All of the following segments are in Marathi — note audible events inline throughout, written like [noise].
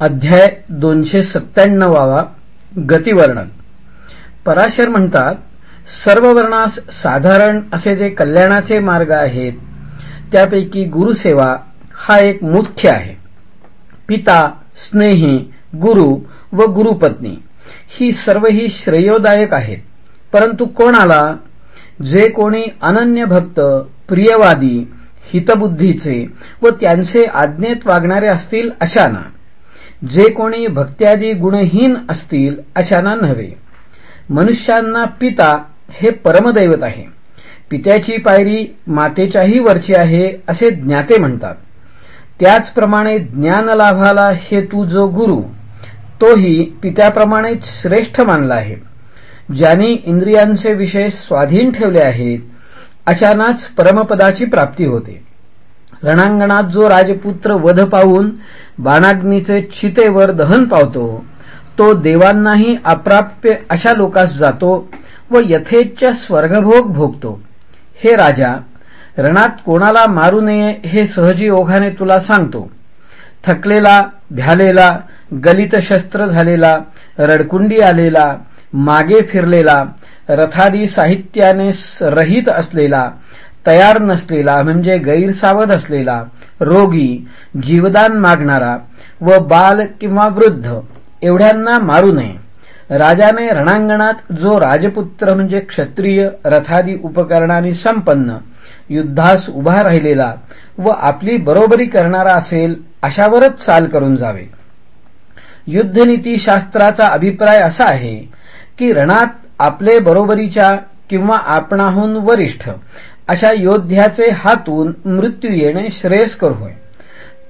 अध्याय दोनशे सत्त्याण्णवावा गतिवर्णन. पराशर म्हणतात सर्व वर्णास साधारण असे जे कल्याणाचे मार्ग आहेत त्यापैकी गुरुसेवा हा एक मुख्य आहे. पिता स्नेही गुरु व गुरुपत्नी ही सर्वही श्रेयोदायक आहेत. परंतु कोणाला जे कोणी अनन्य भक्त प्रियवादी हितबुद्धीचे व त्यांचे आज्ञेत वागणारे असतील अशांना जे कोणी भक्त्यादी गुणहीन असतील अशांना नव्हे. मनुष्यांना पिता हे परमदैवत आहे. पित्याची पायरी मातेच्याही वरची आहे असे ज्ञाते म्हणतात. त्याचप्रमाणे ज्ञानलाभाला हेतू जो गुरु तोही पित्याप्रमाणेच श्रेष्ठ मानला आहे. ज्यांनी इंद्रियांचे विषय स्वाधीन ठेवले आहेत अशांनाच परमपदाची प्राप्ती होते. रणांगणात जो राजपुत्र वध पाहून बाणाग्नीचे चितेवर दहन पावतो तो देवांनाही अप्राप्य अशा लोकास जातो व यथेच्छ स्वर्गभोग भोगतो. हे राजा रणात कोणाला मारू नये हे सहजी ओघाने तुला सांगतो. थकलेला भ्यालेला गलित शस्त्र झालेला रडकुंडी आलेला मागे फिरलेला रथादी साहित्याने रहित असलेला तयार नसलेला म्हणजे गैरसावध असलेला रोगी जीवदान मागणारा व बाल किंवा वृद्ध एवढ्यांना मारू नये. राजाने रणांगणात जो राजपुत्र म्हणजे क्षत्रिय रथादी उपकरणाने संपन्न युद्धास उभा राहिलेला व आपली बरोबरी करणारा असेल अशावरच चाल करून जावे. युद्धनीती शास्त्राचा अभिप्राय असा आहे की रणात आपले बरोबरीच्या किंवा आपणाहून वरिष्ठ अशा योद्ध्याचे हातून मृत्यू येणे श्रेयस्कर होय.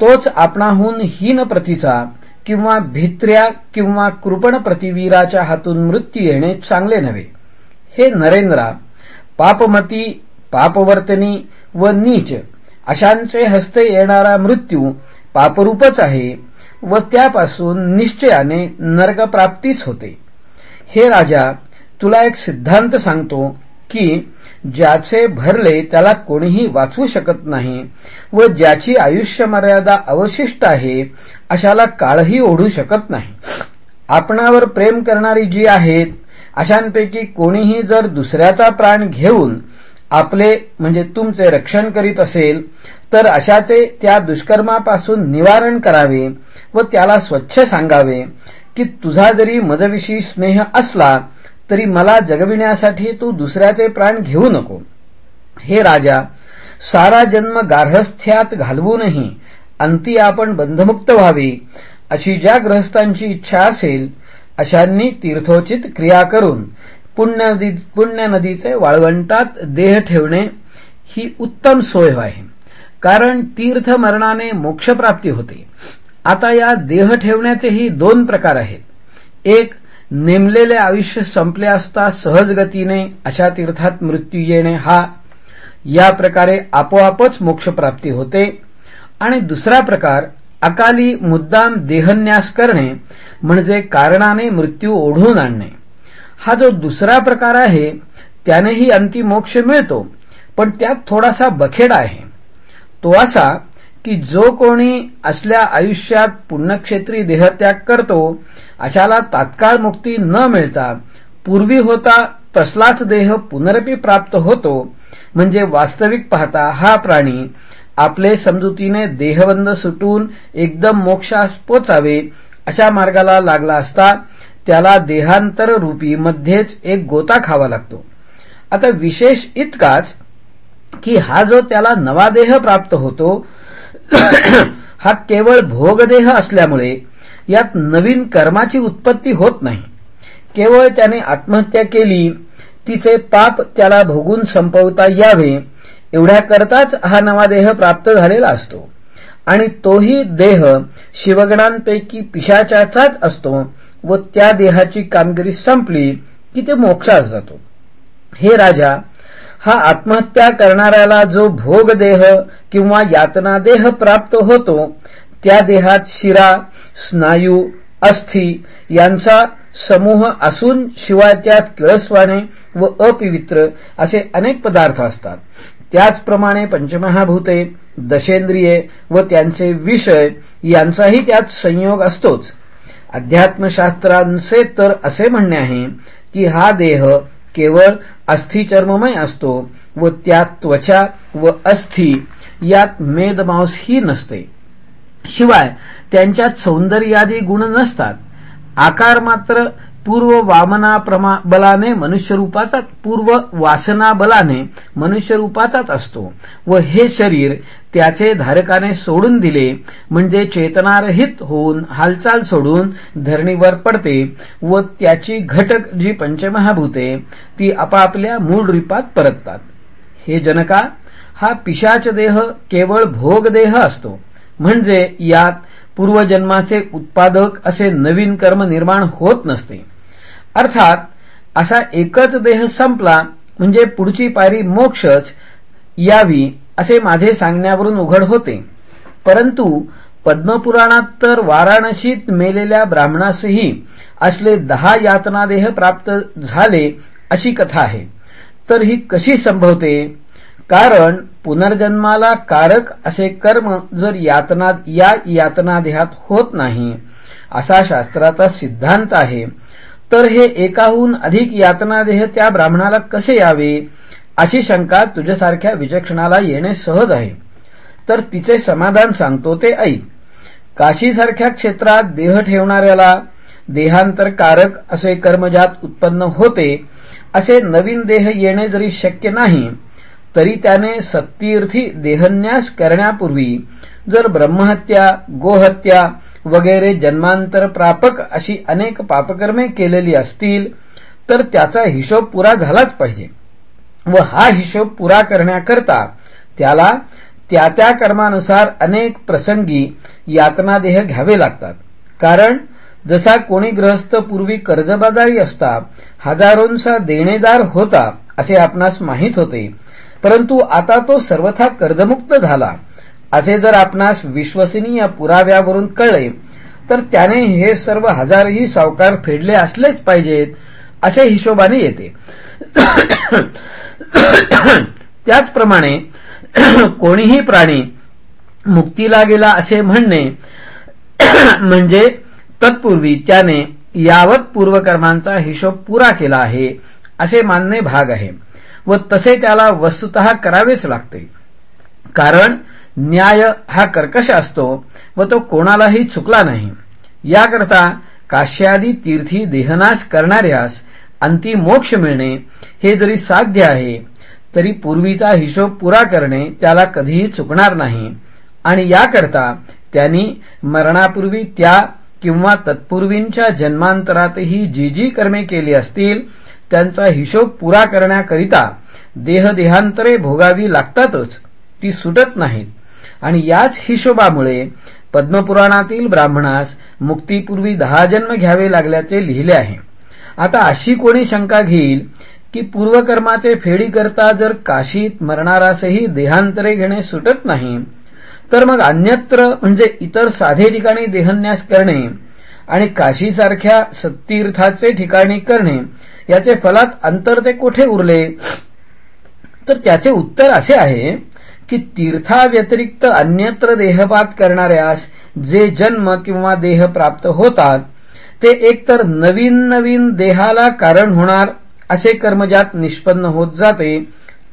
तोच आपणाहून हीन प्रतीचा किंवा भित्र्या किंवा कृपण प्रतिवीराच्या हातून मृत्यू येणे चांगले नव्हे. हे नरेंद्रा पापमती पापवर्तनी व नीच अशांचे हस्ते येणारा मृत्यू पापरूपच आहे व त्यापासून निश्चयाने नर्कप्राप्तीच होते. हे राजा तुला एक सिद्धांत सांगतो की ज्याचे भरले त्याला कोणीही वाचवू शकत नाही व ज्याची आयुष्य मर्यादा अवशिष्ट आहे अशाला काळही ओढू शकत नाही. आपणावर प्रेम करणारी जी आहेत अशांपैकी कोणीही जर दुसऱ्याचा प्राण घेऊन आपले म्हणजे तुमचे रक्षण करीत असेल तर अशाचे त्या दुष्कर्मापासून निवारण करावे व त्याला स्वच्छ सांगावे की तुझा जरी मजविषयी स्नेह असला तरी मला जगविण्यासाठी तू दुसऱ्याचे प्राण घेऊ नको. हे राजा सारा जन्म गार्हस्थ्यात घालवूनही अंती आपण बंधमुक्त व्हावी अशी ज्या ग्रहस्थांची इच्छा असेल अशांनी तीर्थोचित क्रिया करून पुण्य पुण्य नदीचे वाळवंटात देह ठेवणे ही उत्तम सोय आहे. कारण तीर्थ मरणाने मोक्षप्राप्ती होते. आता या देह ठेवण्याचेही दोन प्रकार आहेत. एक नेमलेले आयुष्य संपले असता सहजगतीने अशा तीर्थात मृत्यू येणे हा या प्रकारे आपोआपच मोक्षप्राप्ती होते. आणि दुसरा प्रकार अकाली मुद्दाम देहन्यास करणे म्हणजे कारणाने मृत्यू ओढून आणणे. हा जो दुसरा प्रकार आहे त्यानेही अंतिम मोक्ष मिळतो पण त्यात थोडासा बखेडा आहे. तो असा की जो कोणी असल्या आयुष्यात पुण्यक्षेत्री देहत्याग करतो अशाला तात्काळ मुक्ती न मिळता पूर्वी होता तसलाच देह पुनरपी प्राप्त होतो म्हणजे वास्तविक पाहता हा प्राणी आपले समजुतीने देहबंद सुटून एकदम मोक्षास पोचावे अशा मार्गाला लागला असता त्याला देहांतर रूपी मध्येच एक गोता खावा लागतो. आता विशेष इतकाच की हा जो त्याला नवा देह प्राप्त होतो [coughs] हा केवळ भोगदेह असल्यामुळे यात नवीन कर्माची उत्पत्ती होत नाही. केवळ त्याने आत्महत्या केली तिचे पाप त्याला भोगून संपवता यावे एवढ्याकरताच हा नवा देह प्राप्त झालेला असतो. आणि तोही देह शिवगणांपैकी पिशाच्याचाच असतो व त्या देहाची कामगिरी संपली की ते मोक्षास जातो. हे राजा हा आत्महत्या करणाऱ्याला जो भोग देह किंवा यातना देह प्राप्त होतो त्या देहात शिरा स्नायू अस्थि यांचा समूह असून शिवाय त्यात किळसवाणे व अपिवित्र असे अनेक पदार्थ असतात. त्याचप्रमाणे पंचमहाभूते दशेंद्रिये व त्यांचे विषय यांचाही त्यात संयोग असतोच. अध्यात्मशास्त्रांचे तर असे म्हणणे आहे की हा देह केवळ अस्थिचर्ममय असतो व त्यात त्वचा व अस्थि यात मेदमांस ही नसते. शिवाय त्यांच्यात सौंदर्यादी गुण नसतात. आकार मात्र पूर्व वामना बलाने मनुष्यरूपाचा पूर्व वासना बलाने मनुष्यरूपाचाच असतो. व हे शरीर त्याचे धारकाने सोडून दिले म्हणजे चेतनारहित होऊन हालचाल सोडून धरणीवर पडते व त्याची घटक जी पंचमहाभूते ती आपापल्या मूळ रूपात परततात. हे जनका हा पिशाच देह केवळ भोगदेह असतो. म्हणजे यात पूर्वजन्माचे उत्पादक असे नवीन कर्म निर्माण होत नसते. अर्थात असा एकच देह संपला म्हणजे पुढची पायरी मोक्षच यावी असे माझे सांगण्यावरून उघड होते. परंतु पद्मपुराणात तर वाराणसीत मेलेल्या ब्राह्मणासही असले दहा यातनादेह प्राप्त झाले अशी कथा आहे. तर ही कशी संभवते? कारण पुनर्जन्माला कारक असे कर्म जर यातना या यातनादेहात होत नाही असा शास्त्राचा सिद्धांत आहे. तर हे एकाहून अधिक यातनादेह त्या ब्राह्मणाला कसे यावे? अशी शंका तुझ्यासारख्या विचक्षणाला येणे सहज आहे. तर तिचे समाधान सांगतो ते ऐक. काशीसारख्या क्षेत्रात देह ठेवणाऱ्याला देहांतरकारक असे कर्मजात उत्पन्न होते असे नवीन देह येणे जरी शक्य नाही तरी त्याने सत्तीर्थी देहन्यास करण्यापूर्वी जर ब्रह्महत्या गोहत्या वगैरे जन्मांतर प्रापक अशी अनेक पापकर्मे केलेली असतील तर त्याचा हिशोब पुरा झालाच पाहिजे. व हा हिशोब पुरा करण्याकरता त्याला त्या त्या कर्मानुसार अनेक प्रसंगी यातनादेह घ्यावे लागतात. कारण जसा कोणी ग्रहस्थ पूर्वी कर्जबाजारी असता हजारोंचा देणेदार होता असे आपणास माहीत होते. परंतु आता तो सर्वथा कर्जमुक्त झाला. असे जर आपणास विश्वसनीय पुराव्यावरून कळले तर त्याने हे सर्व हजारही सावकार फेडले असलेच पाहिजेत असे हिशोबाने येते. त्याचप्रमाणे कोणीही प्राणी मुक्तीला गेला असे म्हणणे म्हणजे तत्पूर्वी त्याने यावत पूर्वकर्मांचा हिशोब पुरा केला आहे असे मानणे भाग आहे. व तसे त्याला वस्तुत करावेच लागते. कारण न्याय हा कर्कश असतो व तो कोणालाही चुकला नाही. याकरता काश्यादी तीर्थी देहनाश करणाऱ्यास अंतिम मोक्ष मिळणे हे जरी साध्य आहे तरी पूर्वीचा हिशोब पुरा करणे त्याला कधीही चुकणार नाही. आणि याकरता त्यांनी मरणापूर्वी त्या किंवा तत्पूर्वींच्या जन्मांतरातही जी जी कर्मे केली असतील त्यांचा हिशोब पुरा करण्याकरिता देहदेहांतरे भोगावी लागतातच ती सुटत नाहीत आणि याच हिशोबामुळे पद्मपुराणातील ब्राह्मणास मुक्तीपूर्वी दहा जन्म घ्यावे लागल्याचे लिहिले आहे. आता अशी कोणी शंका घेईल की पूर्वकर्माचे फेडी करता जर काशीत मरणारासही देहांतरे घेणे सुटत नाही तर मग अन्यत्र म्हणजे इतर साधे ठिकाणी देहन्यास करणे आणि काशीसारख्या सत्तीर्थाचे ठिकाणी करणे याचे फलात अंतर ते कोठे उरले? तर त्याचे उत्तर असे आहे की तीर्थाव्यतिरिक्त अन्यत्र देहपात करणाऱ्यास जे जन्म किंवा देह प्राप्त होतात ते एकतर नवीन नवीन देहाला कारण होणार असे कर्मजात निष्पन्न होत जाते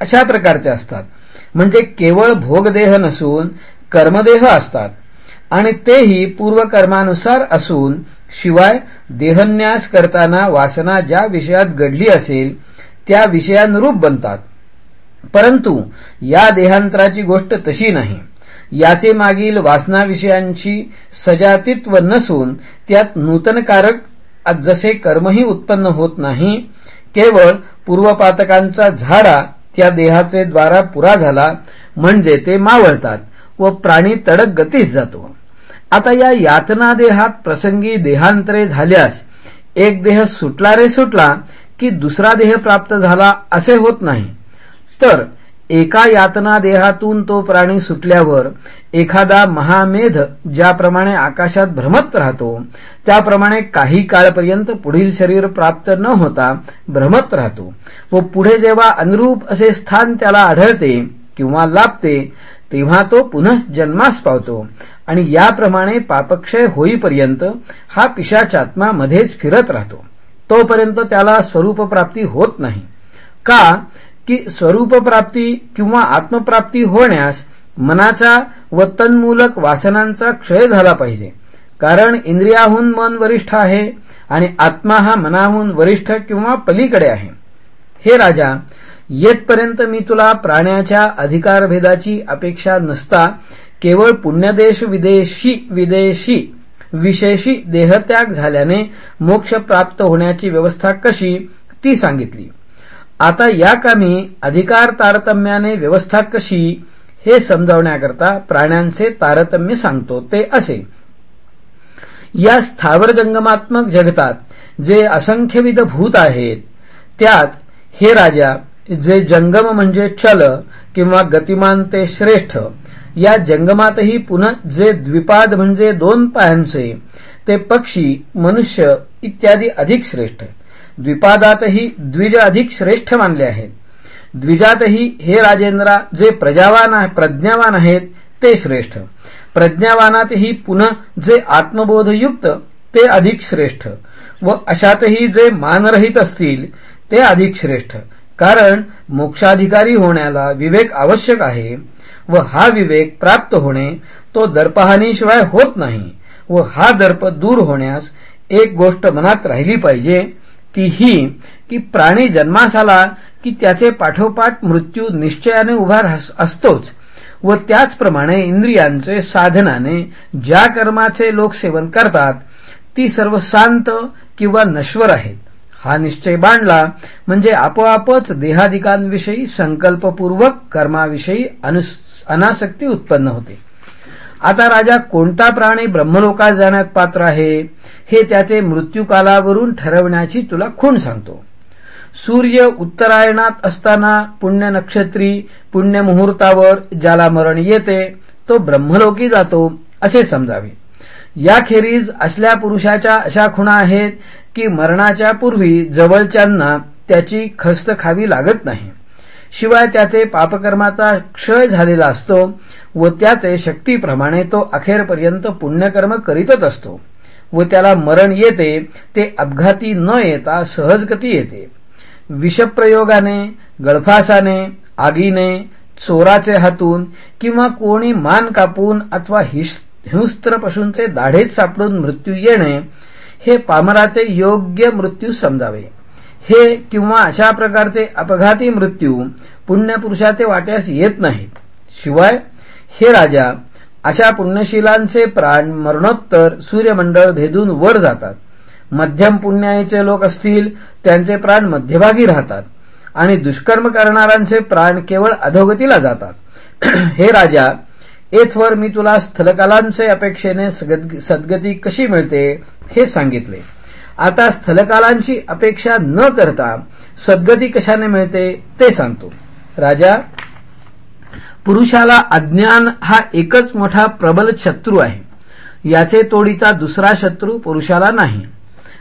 अशा प्रकारचे असतात. म्हणजे केवळ भोगदेह नसून कर्मदेह असतात. आणि तेही पूर्वकर्मानुसार असून शिवाय देहन्यास करताना वासना ज्या विषयात घडली असेल त्या विषयानुरूप बनतात. परंतु या देहांतराची गोष्ट तशी नाही. याचे मागील वासनाविषयांची सजातीत्व नसून त्यात नूतनकारक जसे कर्मही उत्पन्न होत नाही केवळ पूर्वपातकांचा झाडा त्या देहाचे द्वारा पुरा झाला म्हणजे ते मावळतात व प्राणी तडक गतीस जातो. आता या यातना देहात प्रसंगी देहांतरे झाल्यास एक देह सुटला रे सुटला की दुसरा देह प्राप्त झाला असे होत नाही. तर एका यातना देहातून तो प्राणी सुटल्यावर एखादा महामेध ज्याप्रमाणे आकाशात भ्रमत राहतो त्याप्रमाणे काही काळपर्यंत पुढील शरीर प्राप्त न होता भ्रमत राहतो व पुढे जेव्हा अनुरूप असे स्थान त्याला आढळते किंवा लाभते तेव्हा तो पुन्हा जन्मास पावतो. आणि याप्रमाणे पापक्षय होईपर्यंत हा पिशाचात्मा मध्येच फिरत राहतो. तोपर्यंत त्याला स्वरूपप्राप्ती होत नाही. का? की स्वरूपप्राप्ती किंवा आत्मप्राप्ती होण्यास मनाचा व तन्मूलक वासनांचा क्षय झाला पाहिजे. कारण इंद्रियाहून मन वरिष्ठ आहे आणि आत्मा हा मनाहून वरिष्ठ किंवा पलीकडे आहे. हे राजा येतपर्यंत मी तुला प्राण्याच्या अधिकारभेदाची अपेक्षा नसता. केवळ पुण्यदेश विदेशी विदेशी विशेषी देहत्याग झाल्याने मोक्ष प्राप्त होण्याची व्यवस्था कशी ती सांगितली. आता या कामी अधिकार तारतम्याने व्यवस्था कशी हे समजावण्याकरता प्राण्यांचे तारतम्य सांगतो ते असे. या स्थावर जंगमात्मक जगतात जे असंख्यविध भूत आहेत त्यात हे राजा जे जंगम म्हणजे छल किंवा गतिमान ते श्रेष्ठ या जंगमातही पुन्हा जे द्विपाद म्हणजे दोन पायांचे ते पक्षी मनुष्य इत्यादी अधिक श्रेष्ठ. द्विपादातही द्विज अधिक श्रेष्ठ मानले आहेत. द्विजातही हे राजेंद्रा जे प्रजावान प्रज्ञावान आहेत ते श्रेष्ठ. प्रज्ञावानातही पुन्हा जे आत्मबोधयुक्त ते अधिक श्रेष्ठ. व अशातही जे मानरहित असतील ते अधिक श्रेष्ठ. कारण मोक्षाधिकारी होण्याला विवेक आवश्यक आहे व हा विवेक प्राप्त होणे तो दर्पहानीशिवाय होत नाही व हा दर्प दूर होण्यास एक गोष्ट मनात राहिली पाहिजे ती ही की प्राणी जन्मास आला की त्याचे पाठोपाठ मृत्यू निश्चयाने उभा असतोच व त्याचप्रमाणे इंद्रियांचे साधनाने ज्या कर्माचे लोक सेवन करतात ती सर्व शांत किंवा नश्वर आहेत. हा निश्चय बांधला म्हणजे आपोआपच देहाधिकांविषयी संकल्पपूर्वक कर्माविषयी अनासक्ती उत्पन्न होते. आता राजा कोणता प्राणी ब्रह्मलोकात जाण्यात पात्र आहे हे त्याचे मृत्यूकालावरून ठरवण्याची तुला खूण सांगतो. सूर्य उत्तरायणात असताना पुण्य नक्षत्री पुण्य मुहूर्तावर ज्याला मरण येते तो ब्रह्मलोकी जातो असे समजावे. याखेरीज असल्या पुरुषाच्या अशा खुणा आहेत की मरणाच्या पूर्वी जवळच्यांना त्याची खस्त खावी लागत नाही. शिवाय त्याचे पापकर्माचा क्षय झालेला असतो व त्याचे शक्तीप्रमाणे तो अखेरपर्यंत पुण्यकर्म करीतच असतो व त्याला मरण येते ते अपघाती न येता सहजगती येते. विषप्रयोगाने गळफासाने आगीने चोराचे हातून किंवा कोणी मान कापून अथवा हिंस्त्र पशूंचे दाढेत सापडून मृत्यू येणे हे पामराचे योग्य मृत्यू समजावे. हे किंवा अशा प्रकारचे अपघाती मृत्यू पुण्यपुरुषाचे वाट्यास येत नाहीत शिवाय हे राजा अशा पुण्यशीलांचे प्राण मरणोत्तर सूर्यमंडळ भेदून वर जातात. मध्यम पुण्याचे लोक असतील त्यांचे प्राण मध्यभागी राहतात आणि दुष्कर्म करणाऱ्यांचे प्राण केवळ अधोगतीला जातात. [clears throat] हे राजा येथवर मी तुला स्थलकालांचे अपेक्षेने सद्गती कशी मिळते? हे सांगितले. आता स्थलकालांची अपेक्षा न करता सद्गती कशाने मिळते ते सांगतो. राजा पुरुषाला अज्ञान हा एकच मोठा प्रबल शत्रू आहे. याचे तोडीचा दुसरा शत्रू पुरुषाला नाही.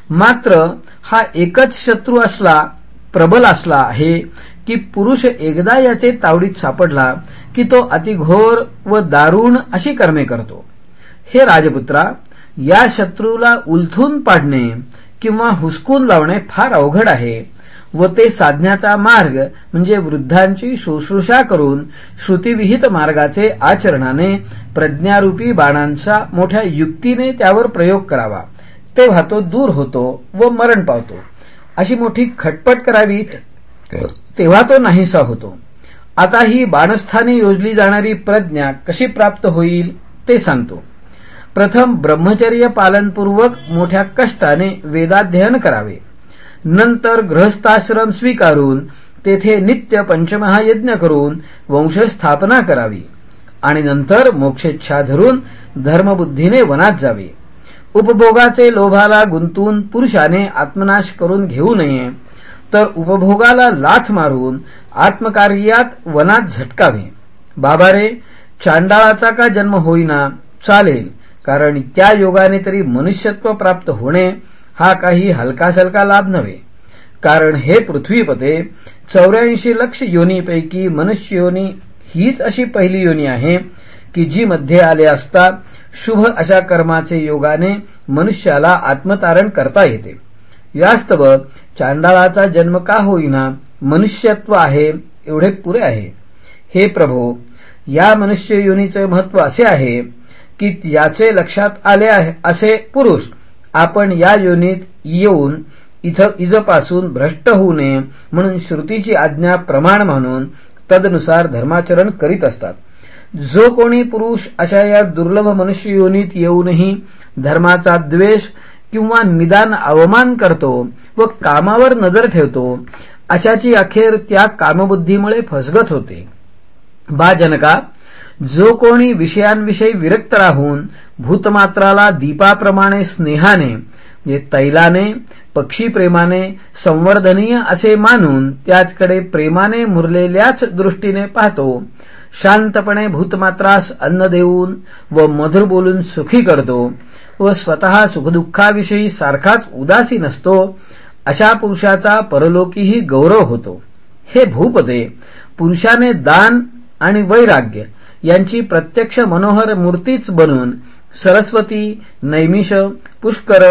मात्र हा एकच शत्रू असला प्रबल असला आहे की पुरुष एकदा याचे तावडीत सापडला की तो अतिघोर व दारुण अशी कर्मे करतो. हे राजपुत्रा या शत्रूला उलथून पाडणे किंवा हुसकून लावणे फार अवघड आहे व ते साधण्याचा मार्ग म्हणजे वृद्धांची शुश्रूषा करून श्रुतीविहित मार्गाचे आचरणाने प्रज्ञारूपी बाणांचा मोठ्या युक्तीने त्यावर प्रयोग करावा. तेव्हा तो दूर होतो व मरण पावतो. अशी मोठी खटपट करावी तेव्हा तो नाहीसा होतो. आता ही बाणस्थानी योजली जाणारी प्रज्ञा कशी प्राप्त होईल ते सांगतो. प्रथम ब्रह्मचर्य पालनपूर्वक मोठ्या कष्टाने वेदाध्ययन करावे. नंतर ग्रहस्थाश्रम स्वीकारून तेथे नित्य पंचमहायज्ञ करून वंशस्थापना करावी. आणि नंतर मोक्षेच्छा धरून धर्मबुद्धीने वनात जावे. उपभोगाचे लोभाला गुंतून पुरुषाने आत्मनाश करून घेऊ नये तर उपभोगाला लाथ मारून आत्मकार्यात वनात झटकावे. बाबा रे चांडाळाचा का जन्म होईना चालेल. कारण त्या योगाने तरी मनुष्यत्व प्राप्त होणे हा काही हलकासलका लाभ नव्हे. कारण हे पृथ्वीपते चौऱ्याऐंशी लक्ष योनीपैकी मनुष्य योनी हीच अशी पहिली योनी आहे की जी मध्ये आले असता शुभ अशा कर्माचे योगाने मनुष्याला आत्मतारण करता येते. यास्तव चांडाळाचा जन्म का होईना मनुष्यत्व आहे एवढे पुरे आहे. हे प्रभो या मनुष्य योनीचे महत्त्व असे आहे की याचे लक्षात आले आहे असे पुरुष आपण या योनीत येऊन इथं इजपासून भ्रष्ट होऊ नये म्हणून श्रुतीची आज्ञा प्रमाण मानून तदनुसार धर्माचरण करीत असतात. जो कोणी पुरुष अशा या दुर्लभ मनुष्य योनीत येऊनही धर्माचा द्वेष किंवा निदान अवमान करतो व कामावर नजर ठेवतो अशाची अखेर त्या कामबुद्धीमुळे फसगत होते. बा जनका जो कोणी विषयांविषयी विरक्त राहून भूतमात्राला दीपाप्रमाणे स्नेहाने म्हणजे तैलाने पक्षीप्रेमाने संवर्धनीय असे मानून त्याचकडे प्रेमाने मुरलेल्याच दृष्टीने पाहतो शांतपणे भूतमात्रास अन्न देऊन व मधुर बोलून सुखी करतो व स्वतः सुखदुःखाविषयी सारखाच उदासीन असतो अशा पुरुषाचा परलोकीही गौरव होतो. हे भूपदे पुरुषाने दान आणि वैराग्य यांची प्रत्यक्ष मनोहर मूर्तीच बनून सरस्वती नैमिष पुष्कर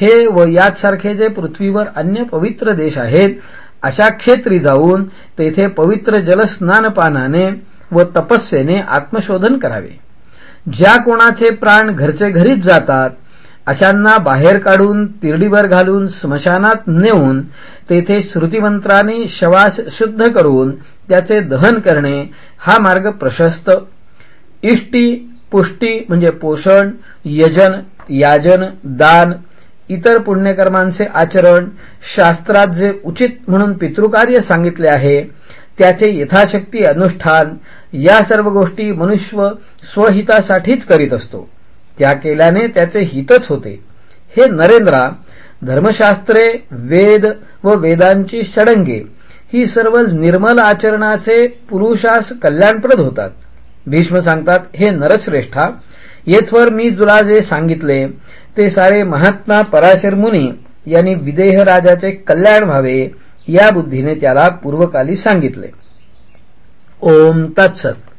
हे व याचसारखे जे पृथ्वीवर अन्य पवित्र देश आहेत अशा क्षेत्री जाऊन तेथे पवित्र जलस्नानपानाने व तपस्येने आत्मशोधन करावे. ज्या कोणाचे प्राण घरचे घरीच जातात अशांना बाहेर काढून तिरडीवर घालून स्मशानात नेऊन तेथे श्रुतिमंत्राने शवास शुद्ध करून त्याचे दहन करणे हा मार्ग प्रशस्त. इष्टी पुष्टी म्हणजे पोषण यजन याजन दान इतर पुण्यकर्मांचे आचरण शास्त्रात जे उचित म्हणून पितृकार्य सांगितले आहे त्याचे यथाशक्ती अनुष्ठान या सर्व गोष्टी मनुष्य स्वहितासाठीच करीत असतो. त्या केल्याने त्याचे हितच होते. हे नरेंद्रा धर्मशास्त्रे वेद व वेदांची षडंगे ही सर्व निर्मल आचरणाचे पुरुषास कल्याणप्रद होतात. भीष्म सांगतात हे नरश्रेष्ठा येथवर मी तुला जे सांगितले ते सारे महात्मा पराशर मुनी यांनी विदेह राजाचे कल्याण व्हावे या बुद्धीने त्याला पूर्वकाली सांगितले. ओम तत्सत.